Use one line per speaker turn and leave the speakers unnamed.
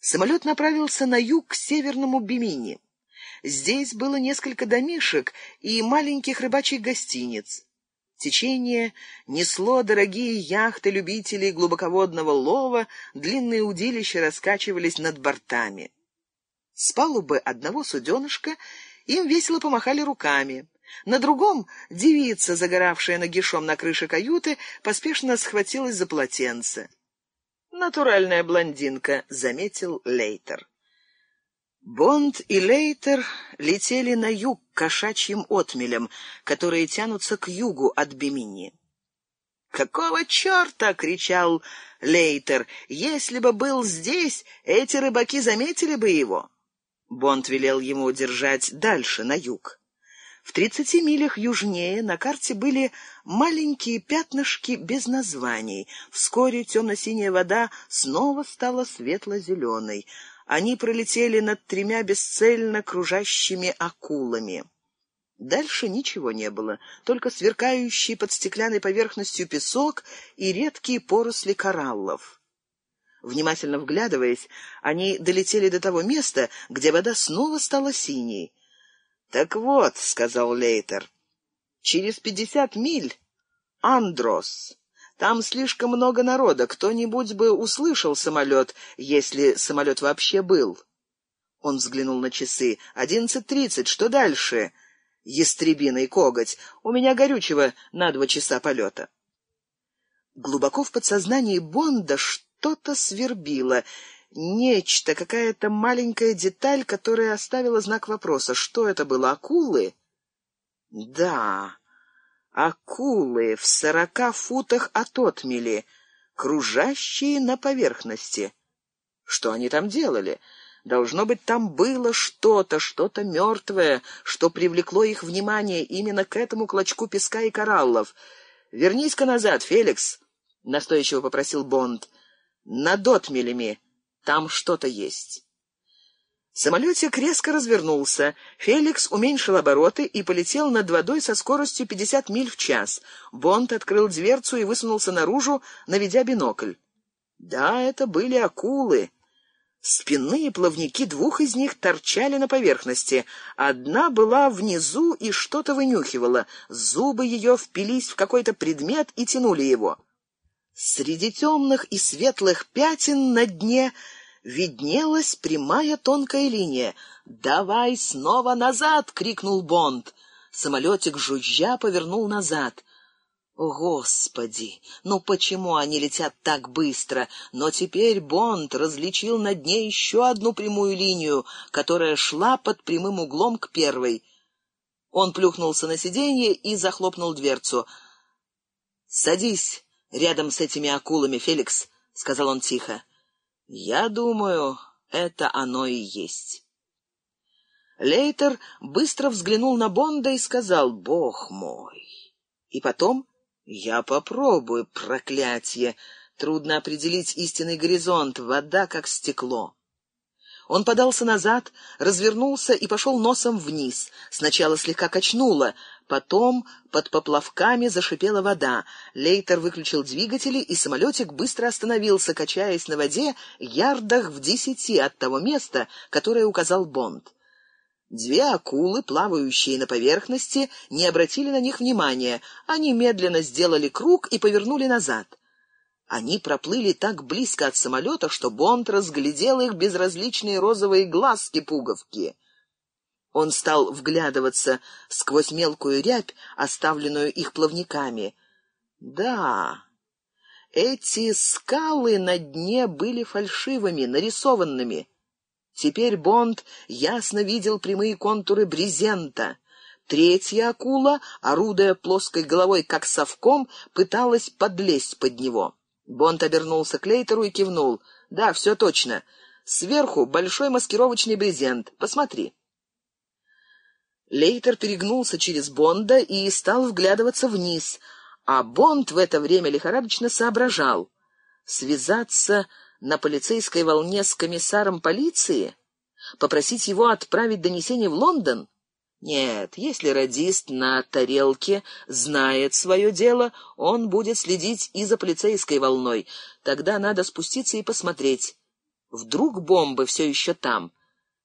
Самолет направился на юг к северному Бимини. Здесь было несколько домишек и маленьких рыбачьих гостиниц. Течение несло дорогие яхты любителей глубоководного лова, длинные удилища раскачивались над бортами. С палубы одного суденышка им весело помахали руками. На другом девица, загоравшая нагишом на крыше каюты, поспешно схватилась за полотенце. «Натуральная блондинка», — заметил Лейтер. Бонд и Лейтер летели на юг кошачьим отмелям, которые тянутся к югу от Бемини. «Какого черта?» — кричал Лейтер. «Если бы был здесь, эти рыбаки заметили бы его». Бонд велел ему держать дальше, на юг. В тридцати милях южнее на карте были маленькие пятнышки без названий. Вскоре темно-синяя вода снова стала светло-зеленой. Они пролетели над тремя бесцельно кружащими акулами. Дальше ничего не было, только сверкающий под стеклянной поверхностью песок и редкие поросли кораллов. Внимательно вглядываясь, они долетели до того места, где вода снова стала синей. «Так вот», — сказал Лейтер, — «через пятьдесят миль Андрос». Там слишком много народа, кто-нибудь бы услышал самолет, если самолет вообще был. Он взглянул на часы. «Одиннадцать тридцать, что дальше?» «Ястребиный коготь. У меня горючего на два часа полета». Глубоко в подсознании Бонда что-то свербило. Нечто, какая-то маленькая деталь, которая оставила знак вопроса. Что это было, акулы? «Да...» акулы в сорока футах от отмели, кружащие на поверхности. Что они там делали? Должно быть, там было что-то, что-то мертвое, что привлекло их внимание именно к этому клочку песка и кораллов. «Вернись-ка назад, Феликс», — настойчиво попросил Бонд. «Над отмелями. Там что-то есть». Самолетик резко развернулся. Феликс уменьшил обороты и полетел над водой со скоростью 50 миль в час. Бонд открыл дверцу и высунулся наружу, наведя бинокль. Да, это были акулы. Спинные плавники двух из них торчали на поверхности. Одна была внизу и что-то вынюхивала. Зубы ее впились в какой-то предмет и тянули его. Среди темных и светлых пятен на дне виднелась прямая тонкая линия. «Давай снова назад!» — крикнул Бонд. Самолетик жужжа повернул назад. Господи, ну почему они летят так быстро? Но теперь Бонд различил на дне еще одну прямую линию, которая шла под прямым углом к первой. Он плюхнулся на сиденье и захлопнул дверцу. «Садись рядом с этими акулами, Феликс», — сказал он тихо. Я думаю, это оно и есть. Лейтер быстро взглянул на Бонда и сказал «Бог мой». И потом «Я попробую, проклятие. Трудно определить истинный горизонт, вода как стекло». Он подался назад, развернулся и пошел носом вниз. Сначала слегка качнуло, потом под поплавками зашипела вода. Лейтер выключил двигатели, и самолетик быстро остановился, качаясь на воде ярдах в десяти от того места, которое указал Бонд. Две акулы, плавающие на поверхности, не обратили на них внимания. Они медленно сделали круг и повернули назад. Они проплыли так близко от самолета, что Бонд разглядел их безразличные розовые глазки-пуговки. Он стал вглядываться сквозь мелкую рябь, оставленную их плавниками. Да, эти скалы на дне были фальшивыми, нарисованными. Теперь Бонд ясно видел прямые контуры брезента. Третья акула, орудуя плоской головой, как совком, пыталась подлезть под него. Бонд обернулся к Лейтеру и кивнул. «Да, все точно. Сверху большой маскировочный брезент. Посмотри». Лейтер перегнулся через Бонда и стал вглядываться вниз, а Бонд в это время лихорадочно соображал. Связаться на полицейской волне с комиссаром полиции? Попросить его отправить донесение в Лондон? Нет, если радист на тарелке знает свое дело, он будет следить и за полицейской волной. Тогда надо спуститься и посмотреть. Вдруг бомбы все еще там.